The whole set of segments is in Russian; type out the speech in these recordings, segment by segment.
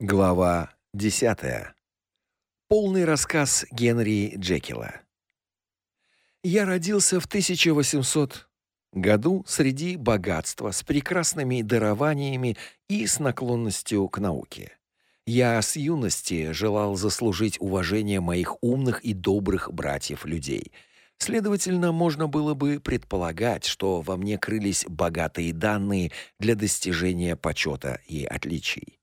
Глава 10. Полный рассказ Генри Джекила. Я родился в 1800 году среди богатства, с прекрасными дарованиями и с наклонностью к науке. Я с юности желал заслужить уважение моих умных и добрых братьев-людей. Следовательно, можно было бы предполагать, что во мне крылись богатые данные для достижения почета и отличий.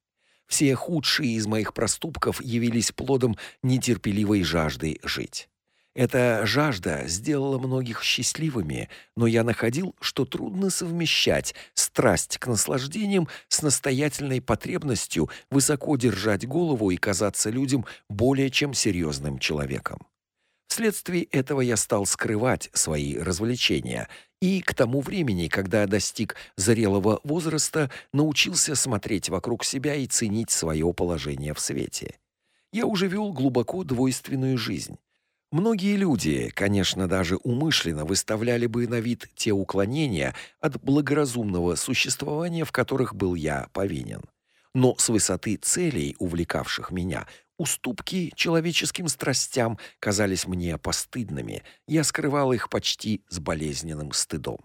Все худшие из моих проступков явились плодом нетерпеливой жажды жить. Эта жажда сделала многих счастливыми, но я находил, что трудно совмещать страсть к наслаждениям с настоятельной потребностью высоко держать голову и казаться людям более чем серьезным человеком. Вследствие этого я стал скрывать свои развлечения и к тому времени, когда достиг зрелого возраста, научился смотреть вокруг себя и ценить свое положение в свете. Я уже вел глубоко двойственную жизнь. Многие люди, конечно, даже умышленно выставляли бы на вид те уклонения от благоразумного существования, в которых был я повинен. Но с высоты целей, увлекавших меня, Уступки человеческим страстям казались мне постыдными. Я скрывал их почти с болезненным стыдом.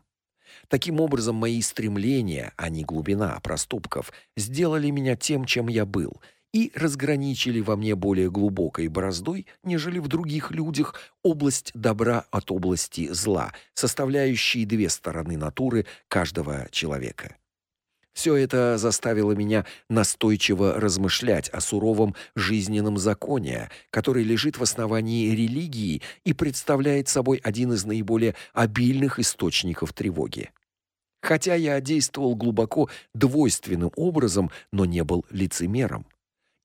Таким образом, мои стремления, а не глубина проступков, сделали меня тем, чем я был, и разграничили во мне более глубокой бороздой, нежели в других людях, область добра от области зла, составляющие две стороны натуры каждого человека. Все это заставило меня настойчиво размышлять о суровом жизненном законе, который лежит в основании религии и представляет собой один из наиболее обильных источников тревоги. Хотя я действовал глубоко двойственным образом, но не был лицемером.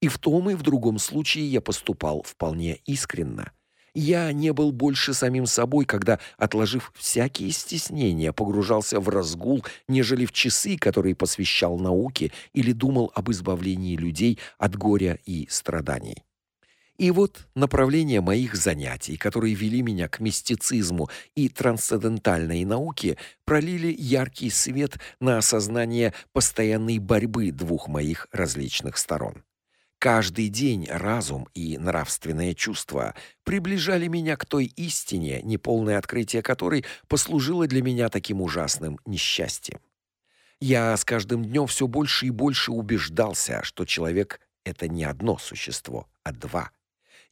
И в том и в другом случае я поступал вполне искренно. Я не был больше самим собой, когда, отложив всякие стеснения, погружался в разгул, нежели в часы, которые посвящал науке или думал об избавлении людей от горя и страданий. И вот направления моих занятий, которые вели меня к мистицизму и трансцендентальной науке, пролили яркий свет на осознание постоянной борьбы двух моих различных сторон. Каждый день разум и нравственное чувство приближали меня к той истине, неполное открытие которой послужило для меня таким ужасным несчастьем. Я с каждым днем все больше и больше убеждался, что человек это не одно существо, а два.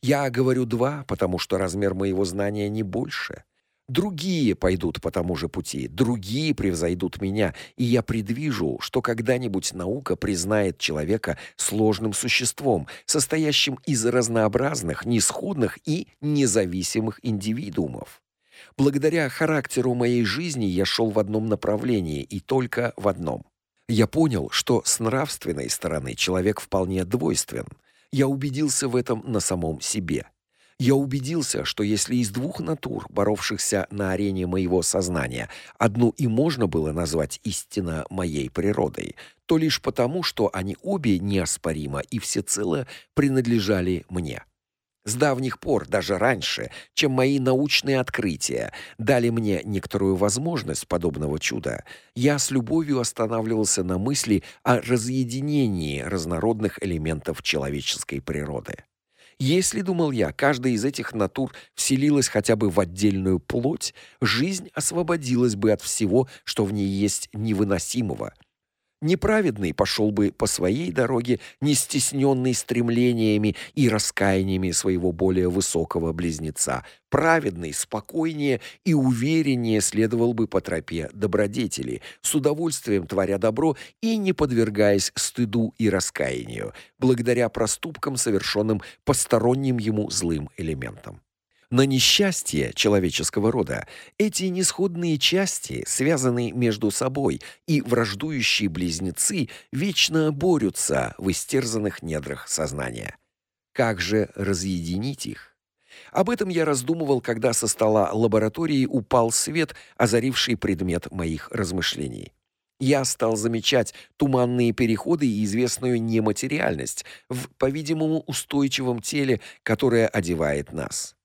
Я говорю два, потому что размер моего знания не больше. Другие пойдут по тому же пути, другие превзойдут меня, и я предвижу, что когда-нибудь наука признает человека сложным существом, состоящим из разнообразных, несходных и независимых индивидуумов. Благодаря характеру моей жизни я шел в одном направлении и только в одном. Я понял, что с нравственной стороны человек вполне двойствен. Я убедился в этом на самом себе. Я убедился, что если из двух натур, боровшихся на арене моего сознания, одну и можно было назвать истинно моей природой, то лишь потому, что они обе неоспоримо и всецело принадлежали мне. С давних пор, даже раньше, чем мои научные открытия дали мне некоторую возможность подобного чуда, я с любовью останавливался на мысли о разъединении разнородных элементов человеческой природы. Если, думал я, каждая из этих натур вселилась хотя бы в отдельную плоть, жизнь освободилась бы от всего, что в ней есть невыносимого – Неправедный пошел бы по своей дороге, не стесненный стремлениями и раскаяниями своего более высокого близнеца. Праведный спокойнее и увереннее следовал бы по тропе добродетели, с удовольствием творя добро и не подвергаясь стыду и раскаянию, благодаря проступкам, совершенным посторонним ему злым элементам на несчастье человеческого рода. Эти несходные части, связанные между собой и враждующие близнецы, вечно борются в истерзанных недрах сознания. Как же разъединить их? Об этом я раздумывал, когда со стола лаборатории упал свет, озаривший предмет моих размышлений. Я стал замечать туманные переходы и известную нематериальность в, по-видимому, устойчивом теле, которое одевает нас.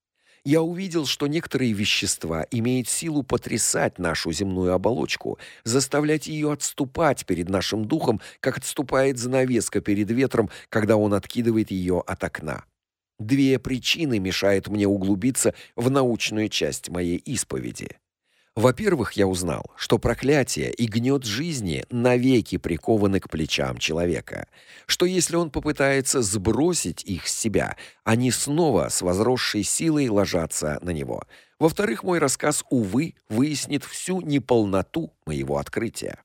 Я увидел, что некоторые вещества имеют силу потрясать нашу земную оболочку, заставлять ее отступать перед нашим духом, как отступает занавеска перед ветром, когда он откидывает ее от окна. Две причины мешают мне углубиться в научную часть моей исповеди. Во-первых, я узнал, что проклятие и гнёт жизни навеки прикованы к плечам человека, что если он попытается сбросить их с себя, они снова с возросшей силой ложатся на него. Во-вторых, мой рассказ увы выяснит всю неполноту моего открытия.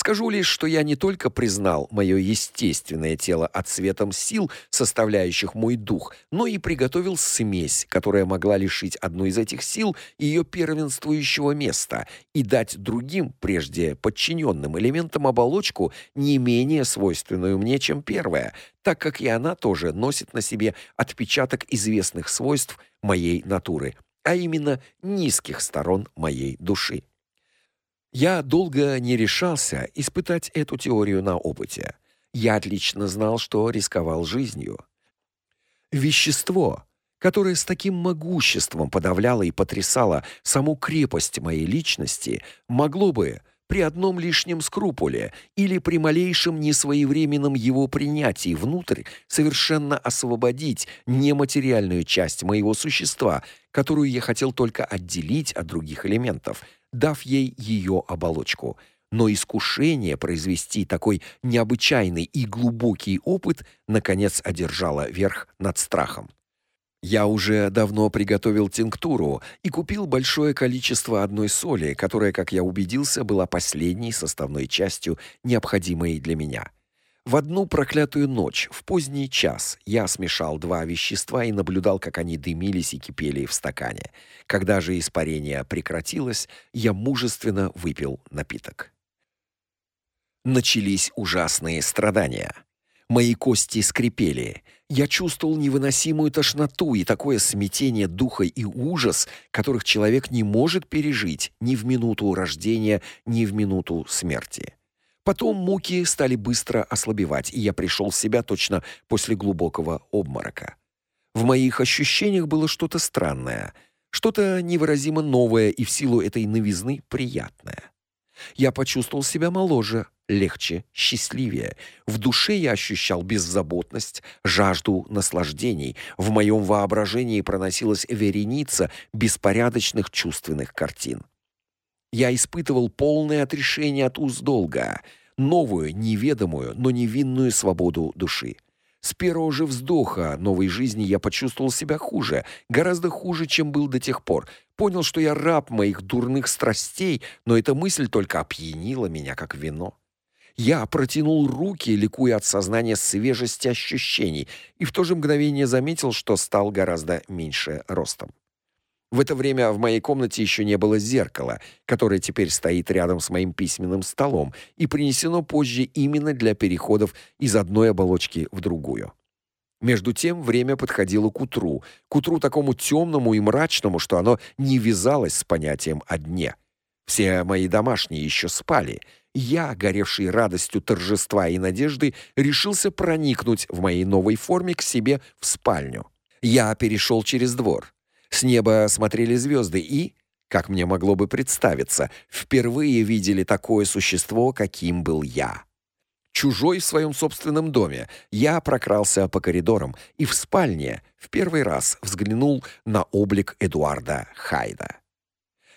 Скажу лишь, что я не только признал мое естественное тело отсветом сил, составляющих мой дух, но и приготовил смесь, которая могла лишить одну из этих сил ее первенствующего места и дать другим, прежде подчиненным элементам оболочку, не менее свойственную мне, чем первая, так как и она тоже носит на себе отпечаток известных свойств моей натуры, а именно низких сторон моей души. Я долго не решался испытать эту теорию на опыте. Я отлично знал, что рисковал жизнью. Вещество, которое с таким могуществом подавляло и потрясало саму крепость моей личности, могло бы при одном лишнем скрупуле или при малейшем несвоевременном его принятии внутрь совершенно освободить нематериальную часть моего существа, которую я хотел только отделить от других элементов – дав ей ее оболочку. Но искушение произвести такой необычайный и глубокий опыт наконец одержало верх над страхом. Я уже давно приготовил тинктуру и купил большое количество одной соли, которая, как я убедился, была последней составной частью, необходимой для меня. В одну проклятую ночь, в поздний час, я смешал два вещества и наблюдал, как они дымились и кипели в стакане. Когда же испарение прекратилось, я мужественно выпил напиток. Начались ужасные страдания. Мои кости скрипели. Я чувствовал невыносимую тошноту и такое смятение духа и ужас, которых человек не может пережить ни в минуту рождения, ни в минуту смерти. Потом муки стали быстро ослабевать, и я пришел в себя точно после глубокого обморока. В моих ощущениях было что-то странное, что-то невыразимо новое и в силу этой новизны приятное. Я почувствовал себя моложе, легче, счастливее. В душе я ощущал беззаботность, жажду наслаждений. В моем воображении проносилась вереница беспорядочных чувственных картин. Я испытывал полное отрешение от уз долга, новую, неведомую, но невинную свободу души. С первого же вздоха новой жизни я почувствовал себя хуже, гораздо хуже, чем был до тех пор. Понял, что я раб моих дурных страстей, но эта мысль только опьянила меня, как вино. Я протянул руки, ликуя от сознания свежести ощущений, и в то же мгновение заметил, что стал гораздо меньше ростом. В это время в моей комнате еще не было зеркала, которое теперь стоит рядом с моим письменным столом и принесено позже именно для переходов из одной оболочки в другую. Между тем время подходило к утру, к утру такому темному и мрачному, что оно не вязалось с понятием о дне. Все мои домашние еще спали. Я, горевший радостью торжества и надежды, решился проникнуть в моей новой форме к себе в спальню. Я перешел через двор. С неба смотрели звезды и, как мне могло бы представиться, впервые видели такое существо, каким был я. Чужой в своем собственном доме, я прокрался по коридорам и в спальне в первый раз взглянул на облик Эдуарда Хайда.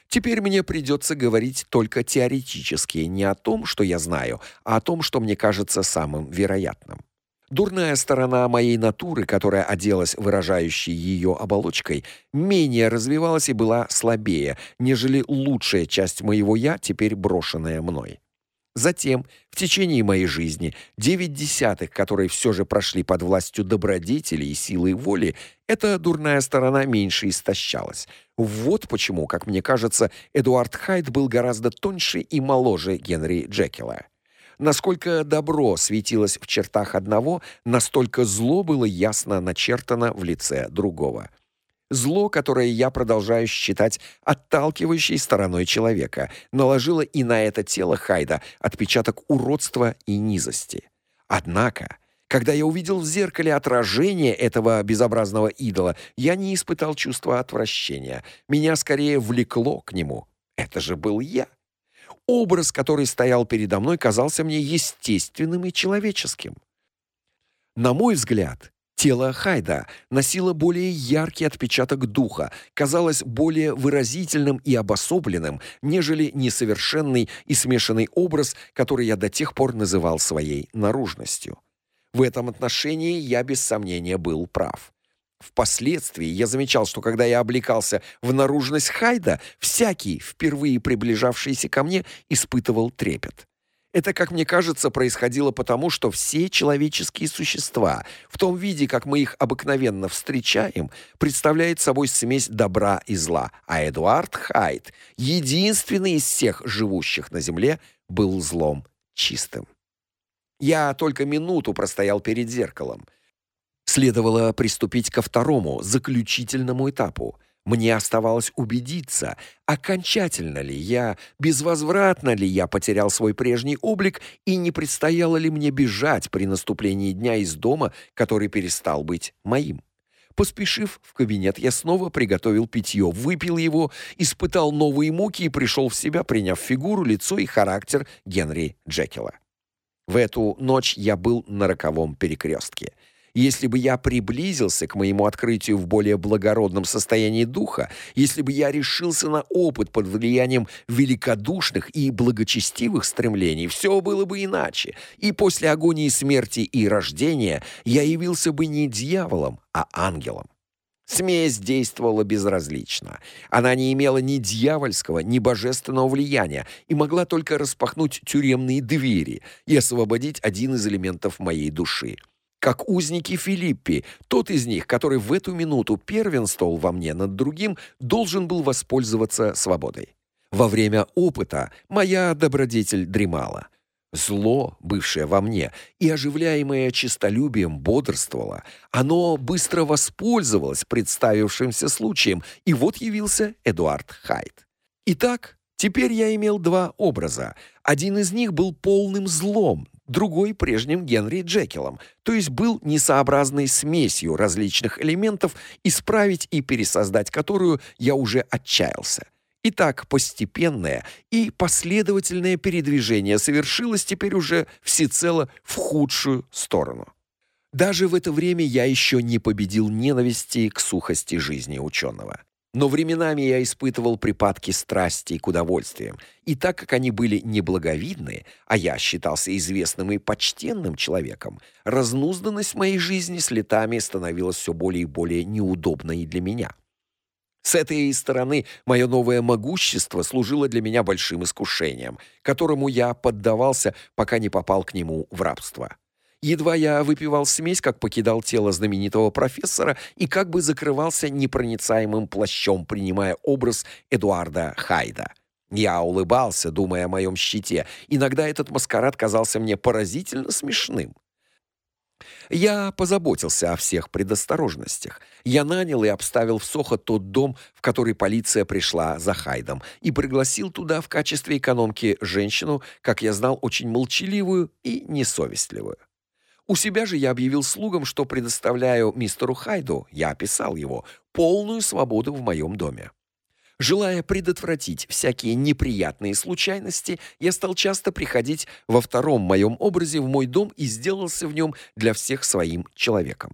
Теперь мне придется говорить только теоретически, не о том, что я знаю, а о том, что мне кажется самым вероятным. Дурная сторона моей натуры, которая оделась выражающей ее оболочкой, менее развивалась и была слабее, нежели лучшая часть моего я, теперь брошенная мной. Затем, в течение моей жизни, девять десятых, которые все же прошли под властью добродетели и силы воли, эта дурная сторона меньше истощалась. Вот почему, как мне кажется, Эдуард Хайд был гораздо тоньше и моложе Генри Джекила. Насколько добро светилось в чертах одного, настолько зло было ясно начертано в лице другого. Зло, которое я продолжаю считать отталкивающей стороной человека, наложило и на это тело Хайда отпечаток уродства и низости. Однако, Когда я увидел в зеркале отражение этого безобразного идола, я не испытал чувства отвращения. Меня скорее влекло к нему. Это же был я. Образ, который стоял передо мной, казался мне естественным и человеческим. На мой взгляд, тело Хайда носило более яркий отпечаток духа, казалось более выразительным и обособленным, нежели несовершенный и смешанный образ, который я до тех пор называл своей наружностью. В этом отношении я без сомнения был прав. Впоследствии я замечал, что когда я облекался в наружность Хайда, всякий, впервые приближавшийся ко мне, испытывал трепет. Это, как мне кажется, происходило потому, что все человеческие существа, в том виде, как мы их обыкновенно встречаем, представляют собой смесь добра и зла, а Эдуард Хайд, единственный из всех живущих на земле, был злом чистым. Я только минуту простоял перед зеркалом. Следовало приступить ко второму, заключительному этапу. Мне оставалось убедиться, окончательно ли я, безвозвратно ли я потерял свой прежний облик и не предстояло ли мне бежать при наступлении дня из дома, который перестал быть моим. Поспешив в кабинет, я снова приготовил питье, выпил его, испытал новые муки и пришел в себя, приняв фигуру, лицо и характер Генри Джекила. В эту ночь я был на роковом перекрестке. Если бы я приблизился к моему открытию в более благородном состоянии духа, если бы я решился на опыт под влиянием великодушных и благочестивых стремлений, все было бы иначе. И после агонии смерти и рождения я явился бы не дьяволом, а ангелом. Смесь действовала безразлично. Она не имела ни дьявольского, ни божественного влияния и могла только распахнуть тюремные двери и освободить один из элементов моей души. Как узники Филиппи, тот из них, который в эту минуту первенствовал во мне над другим, должен был воспользоваться свободой. Во время опыта моя добродетель дремала. Зло, бывшее во мне и оживляемое честолюбием, бодрствовало. Оно быстро воспользовалось представившимся случаем, и вот явился Эдуард Хайт. Итак, теперь я имел два образа. Один из них был полным злом, другой прежним Генри Джекилом, то есть был несообразной смесью различных элементов, исправить и пересоздать которую я уже отчаялся. Итак, постепенное и последовательное передвижение совершилось теперь уже всецело в худшую сторону. Даже в это время я еще не победил ненависти к сухости жизни ученого. Но временами я испытывал припадки страсти к удовольствиям, и так как они были неблаговидны, а я считался известным и почтенным человеком, разнузданность моей жизни с летами становилась все более и более неудобной для меня. С этой стороны мое новое могущество служило для меня большим искушением, которому я поддавался, пока не попал к нему в рабство. Едва я выпивал смесь, как покидал тело знаменитого профессора и как бы закрывался непроницаемым плащом, принимая образ Эдуарда Хайда. Я улыбался, думая о моем щите. Иногда этот маскарад казался мне поразительно смешным. Я позаботился о всех предосторожностях. Я нанял и обставил в Сохо тот дом, в который полиция пришла за Хайдом, и пригласил туда в качестве экономки женщину, как я знал, очень молчаливую и несовестливую. У себя же я объявил слугам, что предоставляю мистеру Хайду, я описал его, полную свободу в моем доме. Желая предотвратить всякие неприятные случайности, я стал часто приходить во втором моем образе в мой дом и сделался в нем для всех своим человеком.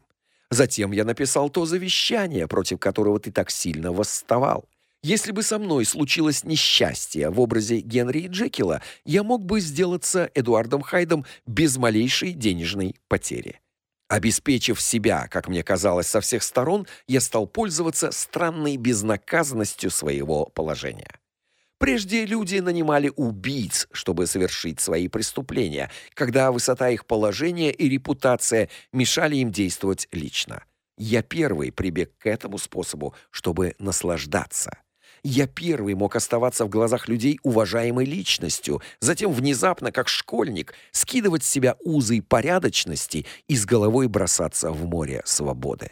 Затем я написал то завещание, против которого ты так сильно восставал. Если бы со мной случилось несчастье в образе Генри Джекила, я мог бы сделаться Эдуардом Хайдом без малейшей денежной потери. Обеспечив себя, как мне казалось, со всех сторон, я стал пользоваться странной безнаказанностью своего положения. Прежде люди нанимали убийц, чтобы совершить свои преступления, когда высота их положения и репутация мешали им действовать лично. Я первый прибег к этому способу, чтобы наслаждаться. Я первый мог оставаться в глазах людей уважаемой личностью, затем внезапно, как школьник, скидывать с себя узы порядочности и с головой бросаться в море свободы.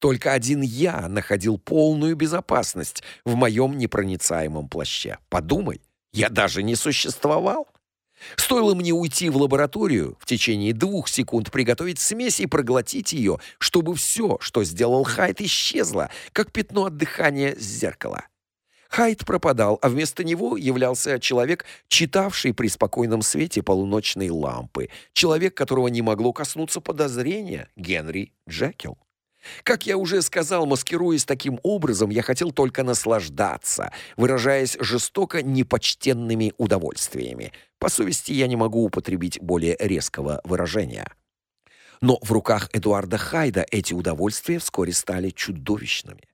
Только один я находил полную безопасность в моем непроницаемом плаще. Подумай, я даже не существовал. Стоило мне уйти в лабораторию, в течение двух секунд приготовить смесь и проглотить ее, чтобы все, что сделал Хайт, исчезло, как пятно от дыхания с зеркала. Хайт пропадал, а вместо него являлся человек, читавший при спокойном свете полуночной лампы, человек, которого не могло коснуться подозрения, Генри Джекил. Как я уже сказал, маскируясь таким образом, я хотел только наслаждаться, выражаясь жестоко непочтенными удовольствиями. По совести я не могу употребить более резкого выражения. Но в руках Эдуарда Хайда эти удовольствия вскоре стали чудовищными.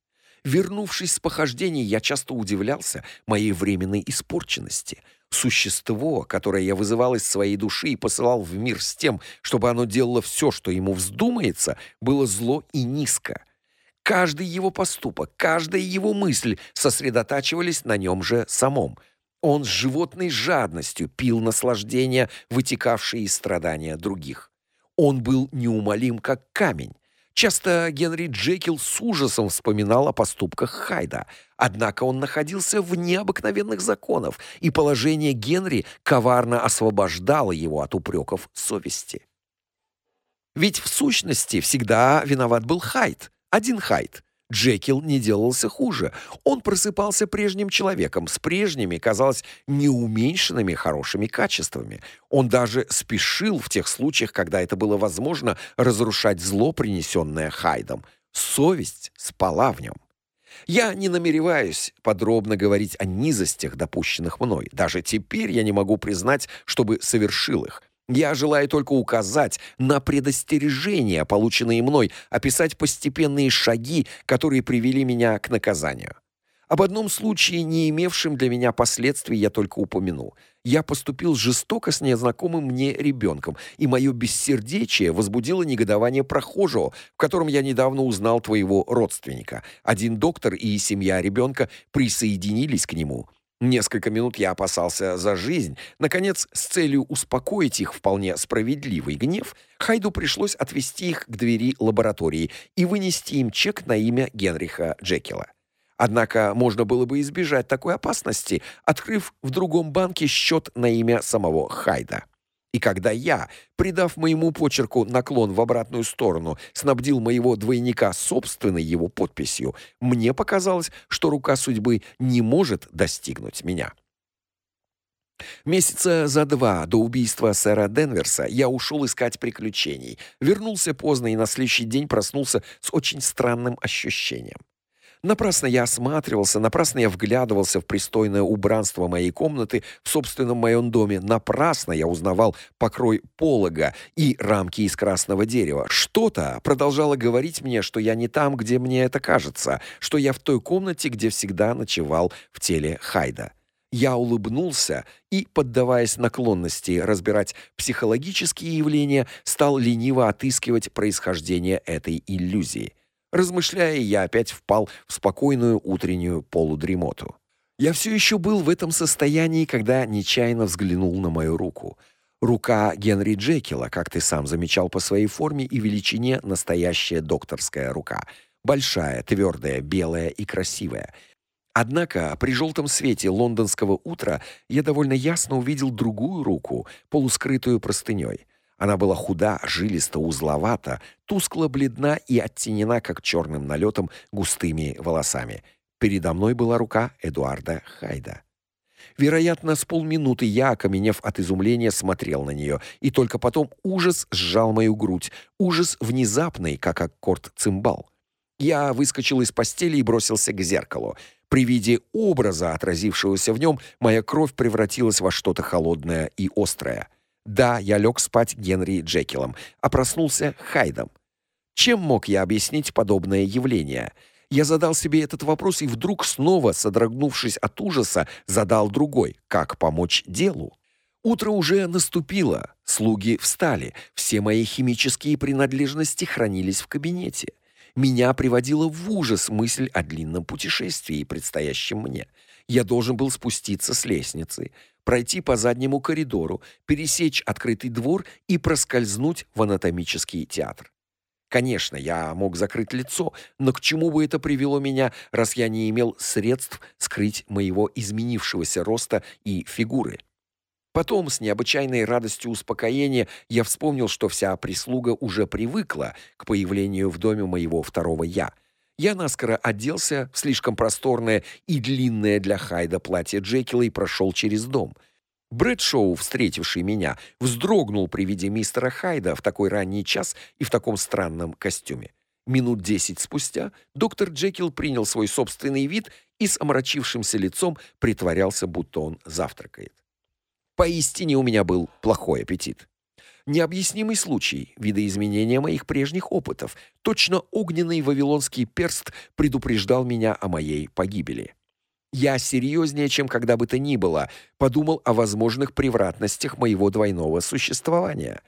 Вернувшись с похождений, я часто удивлялся моей временной испорченности. Существо, которое я вызывал из своей души и посылал в мир с тем, чтобы оно делало все, что ему вздумается, было зло и низко. Каждый его поступок, каждая его мысль сосредотачивались на нем же самом. Он с животной жадностью пил наслаждения, вытекавшие из страдания других. Он был неумолим, как камень. Часто Генри Джекил с ужасом вспоминал о поступках Хайда, однако он находился вне обыкновенных законов, и положение Генри коварно освобождало его от упреков совести. Ведь в сущности всегда виноват был Хайд, один Хайд. Джекил не делался хуже. Он просыпался прежним человеком, с прежними, казалось, неуменьшенными хорошими качествами. Он даже спешил в тех случаях, когда это было возможно, разрушать зло, принесенное Хайдом. Совесть спала в нем. Я не намереваюсь подробно говорить о низостях, допущенных мной. Даже теперь я не могу признать, чтобы совершил их. Я желаю только указать на предостережения, полученные мной, описать постепенные шаги, которые привели меня к наказанию. Об одном случае, не имевшем для меня последствий, я только упомяну. Я поступил жестоко с незнакомым мне ребенком, и мое бессердечие возбудило негодование прохожего, в котором я недавно узнал твоего родственника. Один доктор и семья ребенка присоединились к нему. Несколько минут я опасался за жизнь. Наконец, с целью успокоить их вполне справедливый гнев, Хайду пришлось отвести их к двери лаборатории и вынести им чек на имя Генриха Джекила. Однако можно было бы избежать такой опасности, открыв в другом банке счет на имя самого Хайда. И когда я, придав моему почерку наклон в обратную сторону, снабдил моего двойника собственной его подписью, мне показалось, что рука судьбы не может достигнуть меня. Месяца за два до убийства сэра Денверса я ушел искать приключений. Вернулся поздно и на следующий день проснулся с очень странным ощущением. Напрасно я осматривался, напрасно я вглядывался в пристойное убранство моей комнаты в собственном моем доме. Напрасно я узнавал покрой полога и рамки из красного дерева. Что-то продолжало говорить мне, что я не там, где мне это кажется, что я в той комнате, где всегда ночевал в теле Хайда. Я улыбнулся и, поддаваясь наклонности разбирать психологические явления, стал лениво отыскивать происхождение этой иллюзии. Размышляя, я опять впал в спокойную утреннюю полудремоту. Я все еще был в этом состоянии, когда нечаянно взглянул на мою руку. Рука Генри Джекила, как ты сам замечал по своей форме и величине, настоящая докторская рука. Большая, твердая, белая и красивая. Однако при желтом свете лондонского утра я довольно ясно увидел другую руку, полускрытую простыней. Она была худа, жилиста, узловата, тускло бледна и оттенена как черным налетом густыми волосами. Передо мной была рука Эдуарда Хайда. Вероятно, с полминуты я, окаменев от изумления, смотрел на нее, и только потом ужас сжал мою грудь, ужас внезапный, как аккорд цимбал. Я выскочил из постели и бросился к зеркалу. При виде образа, отразившегося в нем, моя кровь превратилась во что-то холодное и острое. Да, я лег спать Генри Джекилом, а проснулся Хайдом. Чем мог я объяснить подобное явление? Я задал себе этот вопрос и вдруг снова, содрогнувшись от ужаса, задал другой: как помочь делу? Утро уже наступило. Слуги встали. Все мои химические принадлежности хранились в кабинете. Меня приводила в ужас мысль о длинном путешествии, предстоящем мне. Я должен был спуститься с лестницы, пройти по заднему коридору, пересечь открытый двор и проскользнуть в анатомический театр. Конечно, я мог закрыть лицо, но к чему бы это привело меня, раз я не имел средств скрыть моего изменившегося роста и фигуры? Потом с необычайной радостью успокоения я вспомнил, что вся прислуга уже привыкла к появлению в доме моего второго я. Я наскоро оделся в слишком просторное и длинное для Хайда платье Джекила и прошел через дом. Брэдшоу, встретивший меня, вздрогнул при виде мистера Хайда в такой ранний час и в таком странном костюме. Минут десять спустя доктор Джекил принял свой собственный вид и с омрачившимся лицом притворялся, будто он завтракает. Поистине у меня был плохой аппетит. Необъяснимый случай, видоизменения моих прежних опытов. Точно огненный вавилонский перст предупреждал меня о моей погибели. Я серьезнее, чем когда бы то ни было, подумал о возможных превратностях моего двойного существования.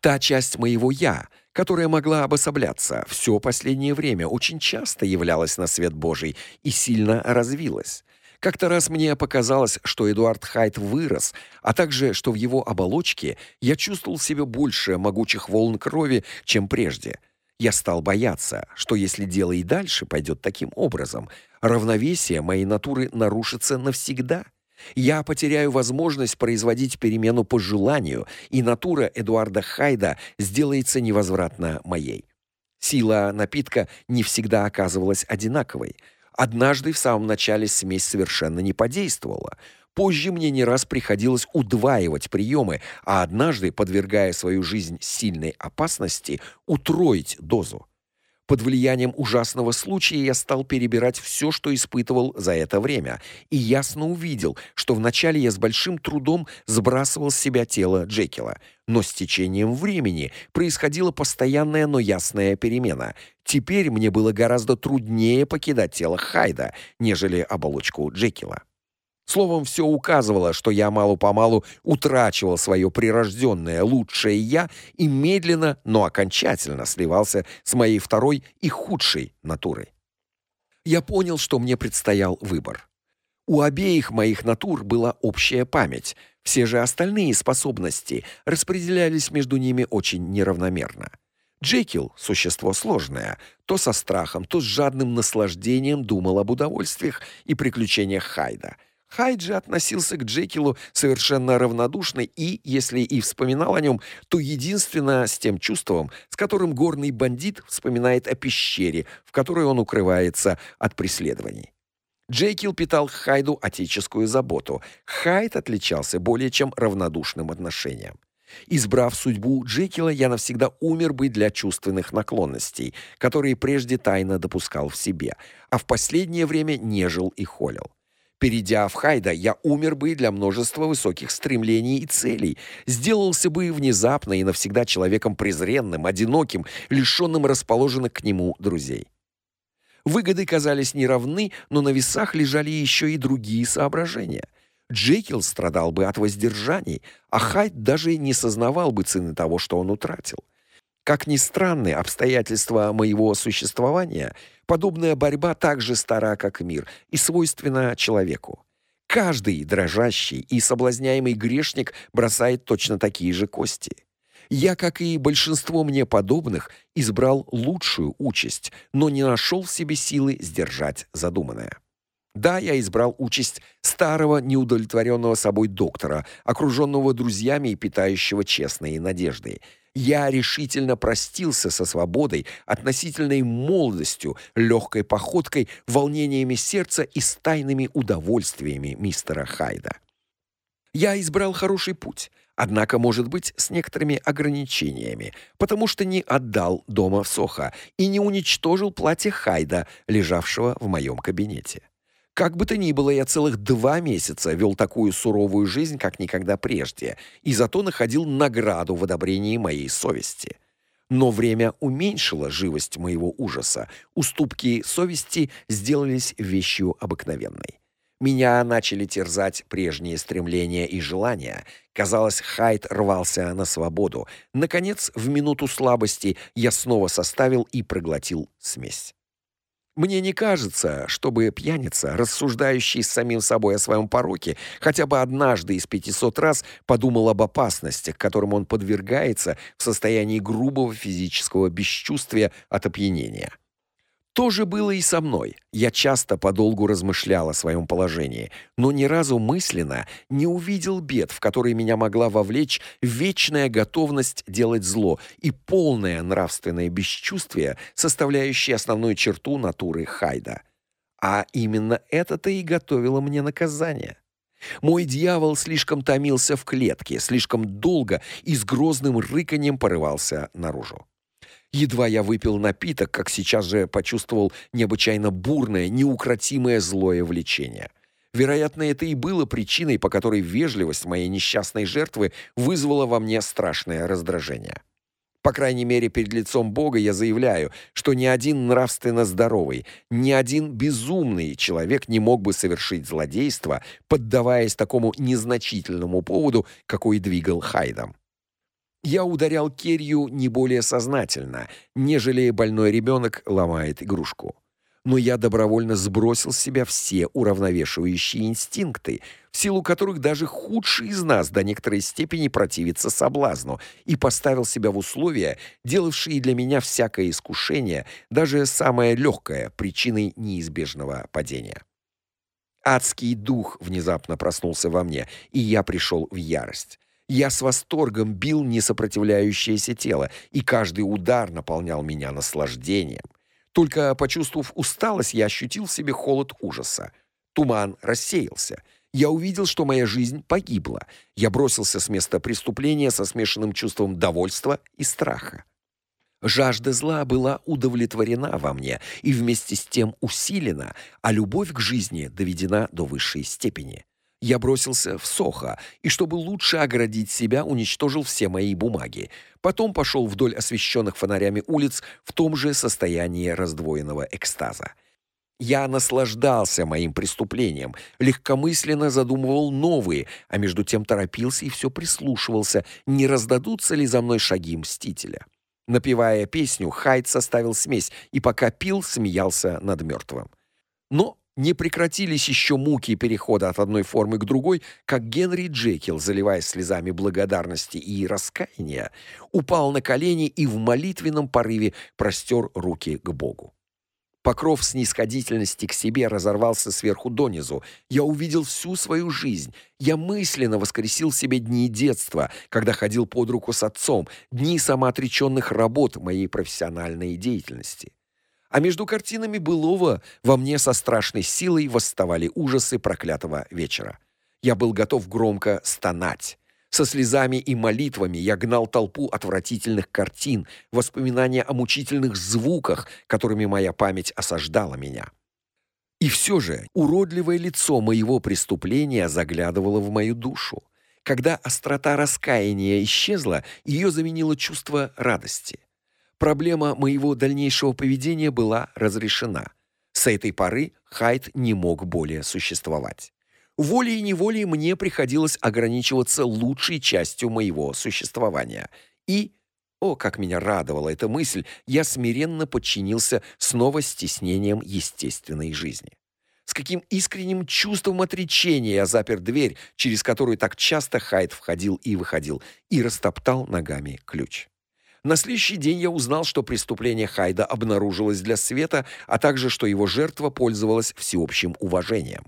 Та часть моего я, которая могла обособляться, все последнее время очень часто являлась на свет Божий и сильно развилась. Как-то раз мне показалось, что Эдуард Хайт вырос, а также, что в его оболочке я чувствовал в себе больше могучих волн крови, чем прежде. Я стал бояться, что если дело и дальше пойдет таким образом, равновесие моей натуры нарушится навсегда. Я потеряю возможность производить перемену по желанию, и натура Эдуарда Хайда сделается невозвратно моей. Сила напитка не всегда оказывалась одинаковой. Однажды в самом начале смесь совершенно не подействовала. Позже мне не раз приходилось удваивать приемы, а однажды, подвергая свою жизнь сильной опасности, утроить дозу. Под влиянием ужасного случая я стал перебирать все, что испытывал за это время, и ясно увидел, что вначале я с большим трудом сбрасывал с себя тело Джекила, но с течением времени происходила постоянная, но ясная перемена. Теперь мне было гораздо труднее покидать тело Хайда, нежели оболочку Джекила. Словом, все указывало, что я мало-помалу утрачивал свое прирожденное лучшее я и медленно, но окончательно сливался с моей второй и худшей натурой. Я понял, что мне предстоял выбор. У обеих моих натур была общая память. Все же остальные способности распределялись между ними очень неравномерно. Джекил, существо сложное, то со страхом, то с жадным наслаждением думал об удовольствиях и приключениях Хайда — Хайджи относился к Джекилу совершенно равнодушно и, если и вспоминал о нем, то единственно с тем чувством, с которым горный бандит вспоминает о пещере, в которой он укрывается от преследований. Джекил питал к Хайду отеческую заботу. Хайд отличался более чем равнодушным отношением. Избрав судьбу Джекила, я навсегда умер бы для чувственных наклонностей, которые прежде тайно допускал в себе, а в последнее время нежил и холил. Перейдя в Хайда, я умер бы для множества высоких стремлений и целей, сделался бы внезапно и навсегда человеком презренным, одиноким, лишенным расположенных к нему друзей. Выгоды казались неравны, но на весах лежали еще и другие соображения. Джекил страдал бы от воздержаний, а Хайд даже не сознавал бы цены того, что он утратил. Как ни странны обстоятельства моего существования, подобная борьба так же стара, как мир, и свойственна человеку. Каждый дрожащий и соблазняемый грешник бросает точно такие же кости. Я, как и большинство мне подобных, избрал лучшую участь, но не нашел в себе силы сдержать задуманное. Да, я избрал участь старого, неудовлетворенного собой доктора, окруженного друзьями и питающего честные надежды я решительно простился со свободой, относительной молодостью, легкой походкой, волнениями сердца и тайными удовольствиями мистера Хайда. Я избрал хороший путь, однако, может быть, с некоторыми ограничениями, потому что не отдал дома в Сохо и не уничтожил платье Хайда, лежавшего в моем кабинете. Как бы то ни было, я целых два месяца вел такую суровую жизнь, как никогда прежде, и зато находил награду в одобрении моей совести. Но время уменьшило живость моего ужаса. Уступки совести сделались вещью обыкновенной. Меня начали терзать прежние стремления и желания. Казалось, Хайд рвался на свободу. Наконец, в минуту слабости я снова составил и проглотил смесь. Мне не кажется, чтобы пьяница, рассуждающий с самим собой о своем пороке, хотя бы однажды из 500 раз подумал об опасностях, которым он подвергается в состоянии грубого физического бесчувствия от опьянения. То же было и со мной. Я часто подолгу размышлял о своем положении, но ни разу мысленно не увидел бед, в которые меня могла вовлечь вечная готовность делать зло и полное нравственное бесчувствие, составляющее основную черту натуры Хайда. А именно это-то и готовило мне наказание. Мой дьявол слишком томился в клетке, слишком долго и с грозным рыканьем порывался наружу. Едва я выпил напиток, как сейчас же почувствовал необычайно бурное, неукротимое злое влечение. Вероятно, это и было причиной, по которой вежливость моей несчастной жертвы вызвала во мне страшное раздражение. По крайней мере, перед лицом Бога я заявляю, что ни один нравственно здоровый, ни один безумный человек не мог бы совершить злодейство, поддаваясь такому незначительному поводу, какой двигал Хайдом. Я ударял Керью не более сознательно, нежели больной ребенок ломает игрушку. Но я добровольно сбросил с себя все уравновешивающие инстинкты, в силу которых даже худший из нас до некоторой степени противится соблазну, и поставил себя в условия, делавшие для меня всякое искушение, даже самое легкое, причиной неизбежного падения. Адский дух внезапно проснулся во мне, и я пришел в ярость. Я с восторгом бил несопротивляющееся тело, и каждый удар наполнял меня наслаждением. Только почувствовав усталость, я ощутил в себе холод ужаса. Туман рассеялся. Я увидел, что моя жизнь погибла. Я бросился с места преступления со смешанным чувством довольства и страха. Жажда зла была удовлетворена во мне и вместе с тем усилена, а любовь к жизни доведена до высшей степени я бросился в Сохо и, чтобы лучше оградить себя, уничтожил все мои бумаги. Потом пошел вдоль освещенных фонарями улиц в том же состоянии раздвоенного экстаза. Я наслаждался моим преступлением, легкомысленно задумывал новые, а между тем торопился и все прислушивался, не раздадутся ли за мной шаги мстителя. Напевая песню, Хайд составил смесь и пока пил, смеялся над мертвым. Но не прекратились еще муки перехода от одной формы к другой, как Генри Джекил, заливаясь слезами благодарности и раскаяния, упал на колени и в молитвенном порыве простер руки к Богу. Покров снисходительности к себе разорвался сверху донизу. Я увидел всю свою жизнь. Я мысленно воскресил себе дни детства, когда ходил под руку с отцом, дни самоотреченных работ моей профессиональной деятельности. А между картинами былого во мне со страшной силой восставали ужасы проклятого вечера. Я был готов громко стонать. Со слезами и молитвами я гнал толпу отвратительных картин, воспоминания о мучительных звуках, которыми моя память осаждала меня. И все же уродливое лицо моего преступления заглядывало в мою душу. Когда острота раскаяния исчезла, ее заменило чувство радости. Проблема моего дальнейшего поведения была разрешена. С этой поры Хайд не мог более существовать. Волей и неволей мне приходилось ограничиваться лучшей частью моего существования. И, о, как меня радовала эта мысль, я смиренно подчинился снова стеснениям естественной жизни. С каким искренним чувством отречения я запер дверь, через которую так часто Хайд входил и выходил, и растоптал ногами ключ. На следующий день я узнал, что преступление Хайда обнаружилось для света, а также что его жертва пользовалась всеобщим уважением.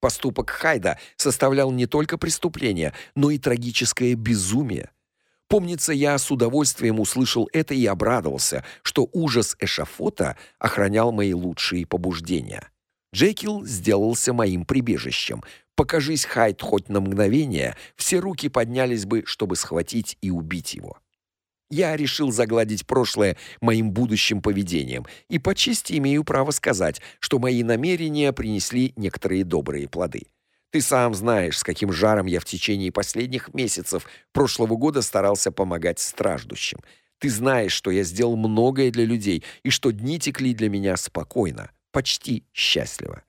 Поступок Хайда составлял не только преступление, но и трагическое безумие. Помнится, я с удовольствием услышал это и обрадовался, что ужас эшафота охранял мои лучшие побуждения. Джекил сделался моим прибежищем. Покажись Хайд хоть на мгновение, все руки поднялись бы, чтобы схватить и убить его. Я решил загладить прошлое моим будущим поведением, и по чести имею право сказать, что мои намерения принесли некоторые добрые плоды. Ты сам знаешь, с каким жаром я в течение последних месяцев прошлого года старался помогать страждущим. Ты знаешь, что я сделал многое для людей, и что дни текли для меня спокойно, почти счастливо.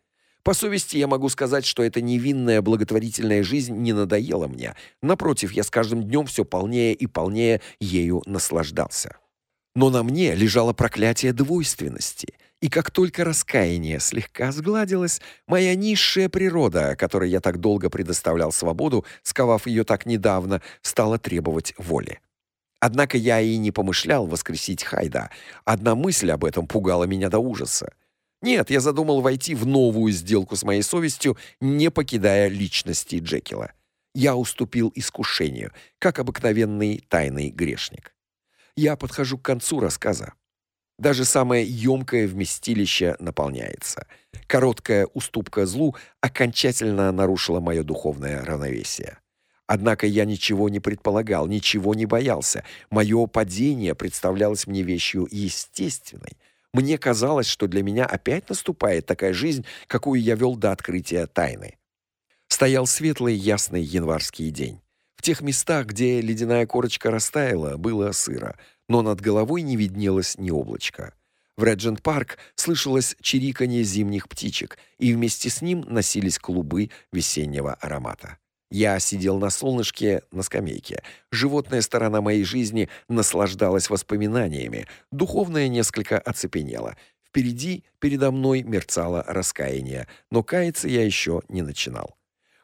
По совести я могу сказать, что эта невинная благотворительная жизнь не надоела мне. Напротив, я с каждым днем все полнее и полнее ею наслаждался. Но на мне лежало проклятие двойственности, и как только раскаяние слегка сгладилось, моя низшая природа, которой я так долго предоставлял свободу, сковав ее так недавно, стала требовать воли. Однако я и не помышлял воскресить Хайда. Одна мысль об этом пугала меня до ужаса. Нет, я задумал войти в новую сделку с моей совестью, не покидая личности Джекила. Я уступил искушению, как обыкновенный тайный грешник. Я подхожу к концу рассказа. Даже самое ёмкое вместилище наполняется. Короткая уступка злу окончательно нарушила мое духовное равновесие. Однако я ничего не предполагал, ничего не боялся. Мое падение представлялось мне вещью естественной. Мне казалось, что для меня опять наступает такая жизнь, какую я вел до открытия тайны. Стоял светлый, ясный январский день. В тех местах, где ледяная корочка растаяла, было сыро, но над головой не виднелось ни облачка. В Реджент-парк слышалось чириканье зимних птичек, и вместе с ним носились клубы весеннего аромата. Я сидел на солнышке на скамейке. Животная сторона моей жизни наслаждалась воспоминаниями, духовная несколько оцепенела. Впереди, передо мной мерцало раскаяние, но каяться я еще не начинал.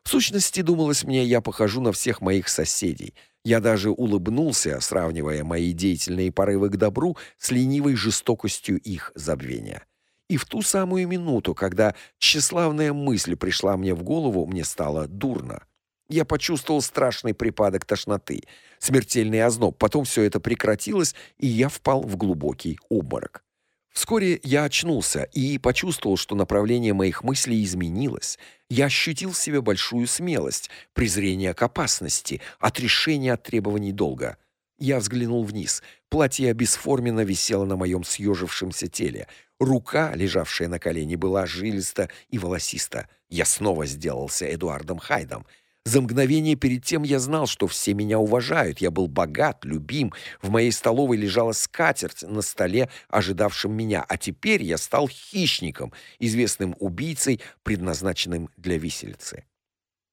В сущности, думалось мне, я похожу на всех моих соседей. Я даже улыбнулся, сравнивая мои деятельные порывы к добру с ленивой жестокостью их забвения. И в ту самую минуту, когда тщеславная мысль пришла мне в голову, мне стало дурно. Я почувствовал страшный припадок тошноты, смертельный озноб. Потом все это прекратилось, и я впал в глубокий обморок. Вскоре я очнулся и почувствовал, что направление моих мыслей изменилось. Я ощутил в себе большую смелость, презрение к опасности, отрешение от требований долга. Я взглянул вниз. Платье бесформенно висело на моем съежившемся теле. Рука, лежавшая на колене, была жилиста и волосиста. Я снова сделался Эдуардом Хайдом — за мгновение перед тем я знал, что все меня уважают. Я был богат, любим. В моей столовой лежала скатерть на столе, ожидавшем меня. А теперь я стал хищником, известным убийцей, предназначенным для виселицы.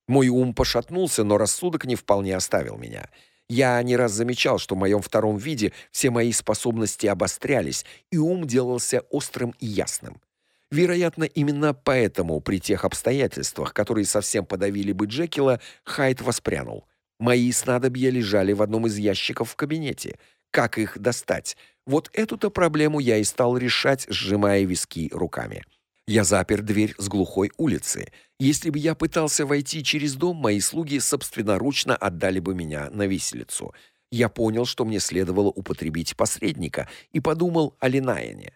Мой ум пошатнулся, но рассудок не вполне оставил меня. Я не раз замечал, что в моем втором виде все мои способности обострялись, и ум делался острым и ясным. Вероятно, именно поэтому при тех обстоятельствах, которые совсем подавили бы Джекила, Хайд воспрянул. Мои снадобья лежали в одном из ящиков в кабинете. Как их достать? Вот эту-то проблему я и стал решать, сжимая виски руками. Я запер дверь с глухой улицы. Если бы я пытался войти через дом, мои слуги собственноручно отдали бы меня на виселицу. Я понял, что мне следовало употребить посредника, и подумал о Линаяне.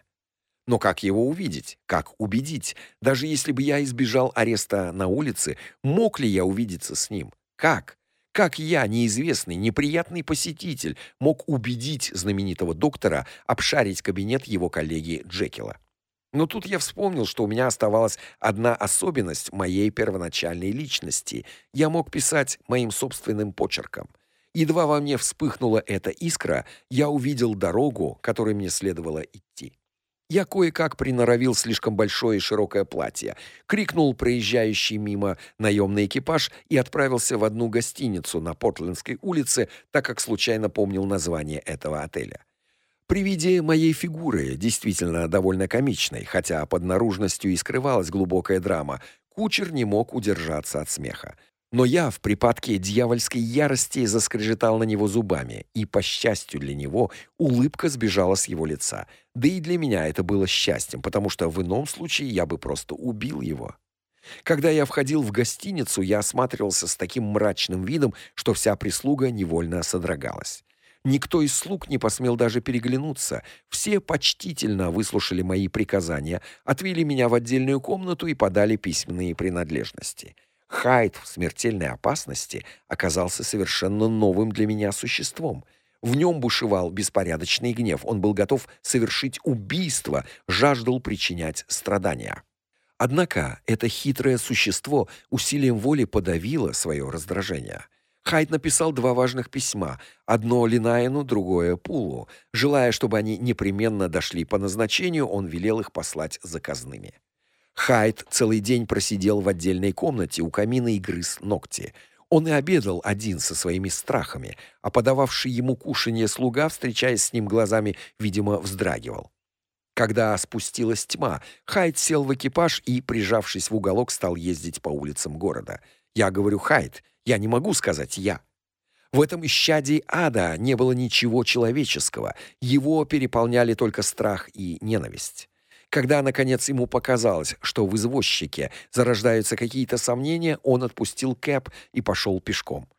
Но как его увидеть? Как убедить? Даже если бы я избежал ареста на улице, мог ли я увидеться с ним? Как? Как я, неизвестный, неприятный посетитель, мог убедить знаменитого доктора обшарить кабинет его коллеги Джекила? Но тут я вспомнил, что у меня оставалась одна особенность моей первоначальной личности. Я мог писать моим собственным почерком. Едва во мне вспыхнула эта искра, я увидел дорогу, которой мне следовало идти. Я кое-как приноровил слишком большое и широкое платье, крикнул проезжающий мимо наемный экипаж и отправился в одну гостиницу на Портлендской улице, так как случайно помнил название этого отеля. При виде моей фигуры, действительно довольно комичной, хотя под наружностью и скрывалась глубокая драма, кучер не мог удержаться от смеха. Но я в припадке дьявольской ярости заскрежетал на него зубами, и по счастью для него, улыбка сбежала с его лица. Да и для меня это было счастьем, потому что в ином случае я бы просто убил его. Когда я входил в гостиницу, я осматривался с таким мрачным видом, что вся прислуга невольно содрогалась. Никто из слуг не посмел даже переглянуться. Все почтительно выслушали мои приказания, отвели меня в отдельную комнату и подали письменные принадлежности. Хайд в смертельной опасности оказался совершенно новым для меня существом. В нем бушевал беспорядочный гнев. Он был готов совершить убийство, жаждал причинять страдания. Однако это хитрое существо усилием воли подавило свое раздражение. Хайд написал два важных письма, одно Линаину, другое Пулу. Желая, чтобы они непременно дошли по назначению, он велел их послать заказными. Хайд целый день просидел в отдельной комнате у камина и грыз ногти. Он и обедал один со своими страхами, а подававший ему кушанье слуга, встречаясь с ним глазами, видимо, вздрагивал. Когда спустилась тьма, Хайд сел в экипаж и, прижавшись в уголок, стал ездить по улицам города. Я говорю: "Хайд, я не могу сказать я". В этом исчадии ада не было ничего человеческого, его переполняли только страх и ненависть. Когда наконец ему показалось, что в извозчике зарождаются какие-то сомнения, он отпустил кэп и пошел пешком.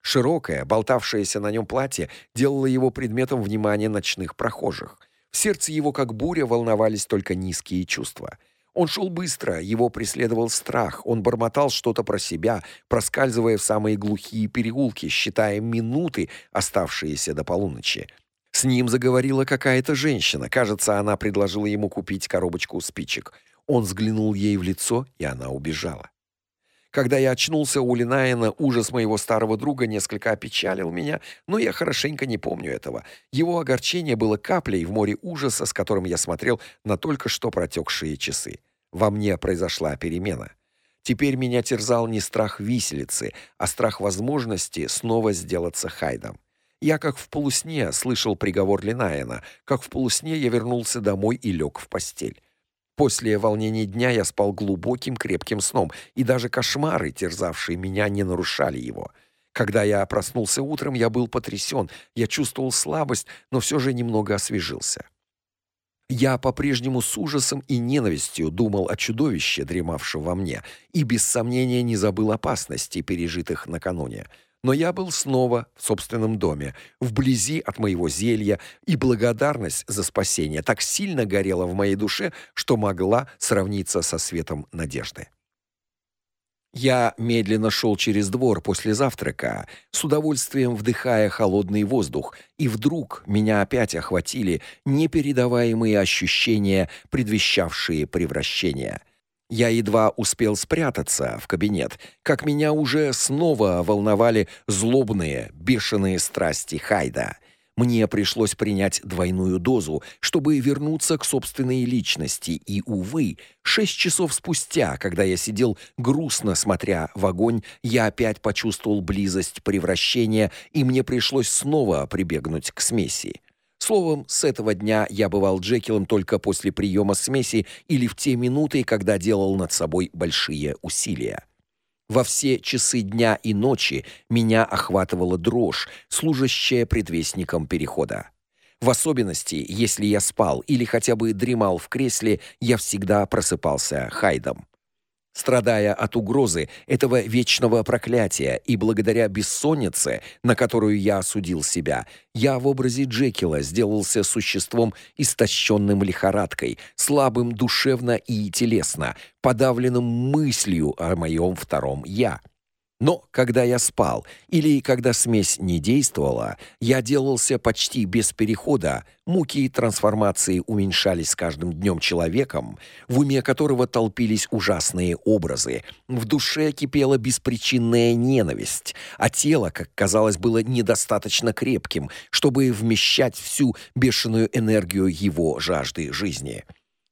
Широкое, болтавшееся на нем платье делало его предметом внимания ночных прохожих. В сердце его как буря волновались только низкие чувства. Он шел быстро, его преследовал страх. Он бормотал что-то про себя, проскальзывая в самые глухие переулки, считая минуты, оставшиеся до полуночи. С ним заговорила какая-то женщина. Кажется, она предложила ему купить коробочку спичек. Он взглянул ей в лицо, и она убежала. Когда я очнулся у Линаина, ужас моего старого друга несколько опечалил меня, но я хорошенько не помню этого. Его огорчение было каплей в море ужаса, с которым я смотрел на только что протекшие часы. Во мне произошла перемена. Теперь меня терзал не страх виселицы, а страх возможности снова сделаться Хайдом. Я как в полусне слышал приговор Линаина, как в полусне я вернулся домой и лег в постель. После волнений дня я спал глубоким крепким сном, и даже кошмары, терзавшие меня, не нарушали его. Когда я проснулся утром, я был потрясен, я чувствовал слабость, но все же немного освежился. Я по-прежнему с ужасом и ненавистью думал о чудовище, дремавшем во мне, и без сомнения не забыл опасностей, пережитых накануне но я был снова в собственном доме, вблизи от моего зелья, и благодарность за спасение так сильно горела в моей душе, что могла сравниться со светом надежды. Я медленно шел через двор после завтрака, с удовольствием вдыхая холодный воздух, и вдруг меня опять охватили непередаваемые ощущения, предвещавшие превращение — я едва успел спрятаться в кабинет, как меня уже снова волновали злобные, бешеные страсти Хайда. Мне пришлось принять двойную дозу, чтобы вернуться к собственной личности, и увы, шесть часов спустя, когда я сидел грустно смотря в огонь, я опять почувствовал близость превращения, и мне пришлось снова прибегнуть к смеси. Словом, с этого дня я бывал Джекилом только после приема смеси или в те минуты, когда делал над собой большие усилия. Во все часы дня и ночи меня охватывала дрожь, служащая предвестником перехода. В особенности, если я спал или хотя бы дремал в кресле, я всегда просыпался Хайдом. Страдая от угрозы этого вечного проклятия и благодаря бессоннице, на которую я осудил себя, я в образе Джекила сделался существом истощенным лихорадкой, слабым душевно и телесно, подавленным мыслью о моем втором я. Но когда я спал или когда смесь не действовала, я делался почти без перехода, муки трансформации уменьшались с каждым днем человеком, в уме которого толпились ужасные образы, в душе кипела беспричинная ненависть, а тело, как казалось, было недостаточно крепким, чтобы вмещать всю бешеную энергию его жажды жизни.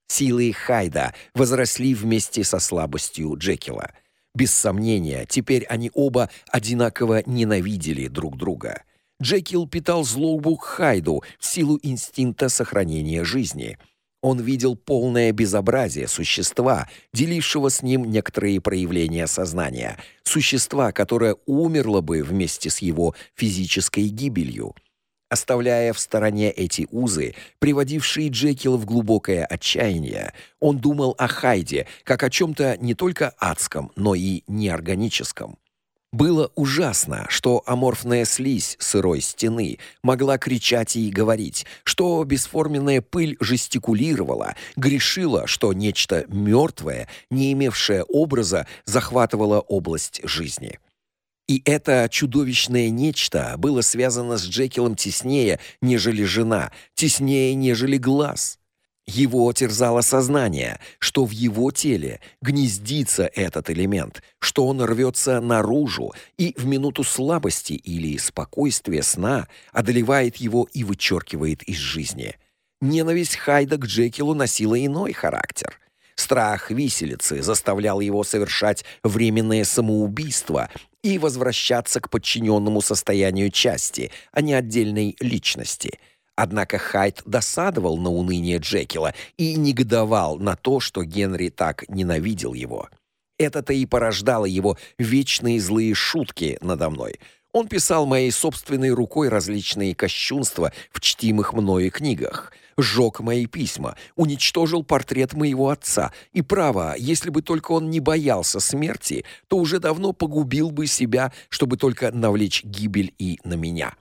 Силы Хайда возросли вместе со слабостью Джекила. Без сомнения, теперь они оба одинаково ненавидели друг друга. Джекил питал злобу к Хайду в силу инстинкта сохранения жизни. Он видел полное безобразие существа, делившего с ним некоторые проявления сознания, существа, которое умерло бы вместе с его физической гибелью. Оставляя в стороне эти узы, приводившие Джекила в глубокое отчаяние, он думал о Хайде как о чем то не только адском, но и неорганическом. Было ужасно, что аморфная слизь сырой стены могла кричать и говорить, что бесформенная пыль жестикулировала, грешила, что нечто мертвое, не имевшее образа, захватывало область жизни. И это чудовищное нечто было связано с Джекилом теснее, нежели жена, теснее, нежели глаз. Его терзало сознание, что в его теле гнездится этот элемент, что он рвется наружу и в минуту слабости или спокойствия сна одолевает его и вычеркивает из жизни. Ненависть Хайда к Джекилу носила иной характер. Страх виселицы заставлял его совершать временное самоубийство и возвращаться к подчиненному состоянию части, а не отдельной личности. Однако Хайд досадовал на уныние Джекила и негодовал на то, что Генри так ненавидел его. Это-то и порождало его вечные злые шутки надо мной. Он писал моей собственной рукой различные кощунства в чтимых мною книгах, сжег мои письма, уничтожил портрет моего отца. И право, если бы только он не боялся смерти, то уже давно погубил бы себя, чтобы только навлечь гибель и на меня.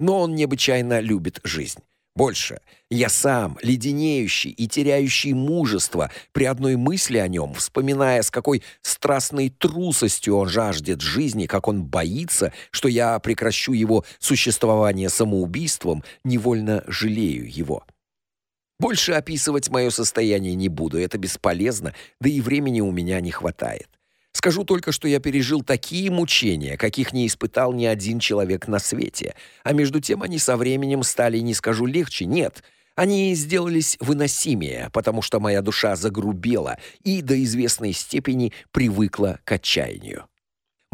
Но он необычайно любит жизнь. Больше, я сам, леденеющий и теряющий мужество при одной мысли о нем, вспоминая, с какой страстной трусостью он жаждет жизни, как он боится, что я прекращу его существование самоубийством, невольно жалею его. Больше описывать мое состояние не буду, это бесполезно, да и времени у меня не хватает. Скажу только, что я пережил такие мучения, каких не испытал ни один человек на свете. А между тем они со временем стали, не скажу легче, нет, они сделались выносимее, потому что моя душа загрубела и до известной степени привыкла к отчаянию.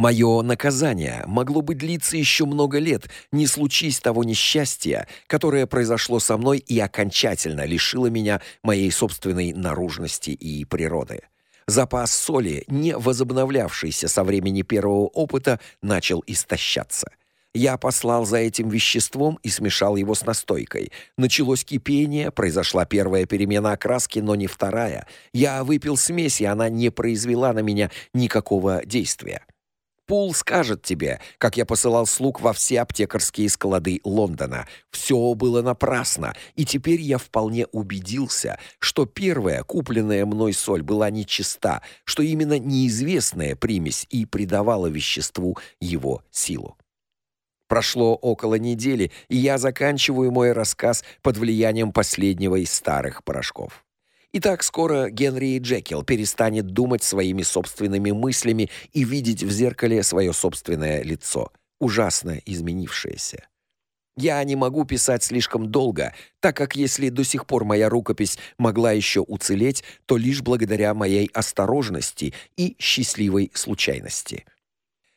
Мое наказание могло бы длиться еще много лет, не случись того несчастья, которое произошло со мной и окончательно лишило меня моей собственной наружности и природы. Запас соли, не возобновлявшийся со времени первого опыта, начал истощаться. Я послал за этим веществом и смешал его с настойкой. Началось кипение, произошла первая перемена окраски, но не вторая. Я выпил смесь, и она не произвела на меня никакого действия. Пул скажет тебе, как я посылал слуг во все аптекарские склады Лондона. Все было напрасно, и теперь я вполне убедился, что первая купленная мной соль была нечиста, что именно неизвестная примесь и придавала веществу его силу. Прошло около недели, и я заканчиваю мой рассказ под влиянием последнего из старых порошков. И так скоро Генри Джекил перестанет думать своими собственными мыслями и видеть в зеркале свое собственное лицо, ужасно изменившееся. Я не могу писать слишком долго, так как если до сих пор моя рукопись могла еще уцелеть, то лишь благодаря моей осторожности и счастливой случайности.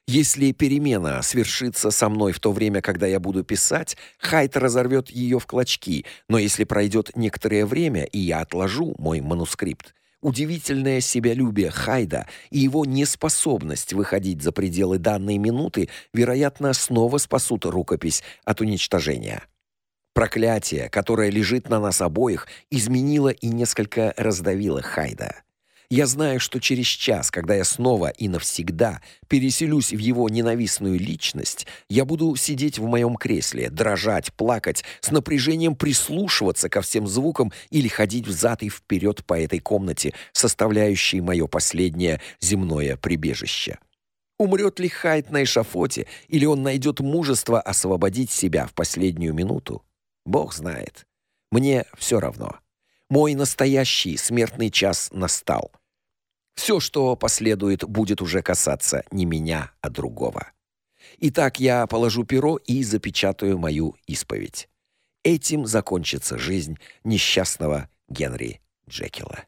Если перемена свершится со мной в то время, когда я буду писать, Хайт разорвет ее в клочки, но если пройдет некоторое время, и я отложу мой манускрипт, удивительное себялюбие Хайда и его неспособность выходить за пределы данной минуты, вероятно, снова спасут рукопись от уничтожения. Проклятие, которое лежит на нас обоих, изменило и несколько раздавило Хайда. Я знаю, что через час, когда я снова и навсегда переселюсь в его ненавистную личность, я буду сидеть в моем кресле, дрожать, плакать, с напряжением прислушиваться ко всем звукам или ходить взад и вперед по этой комнате, составляющей мое последнее земное прибежище. Умрет ли Хайт на эшафоте, или он найдет мужество освободить себя в последнюю минуту? Бог знает. Мне все равно. Мой настоящий смертный час настал. Все, что последует, будет уже касаться не меня, а другого. Итак, я положу перо и запечатаю мою исповедь. Этим закончится жизнь несчастного Генри Джекила.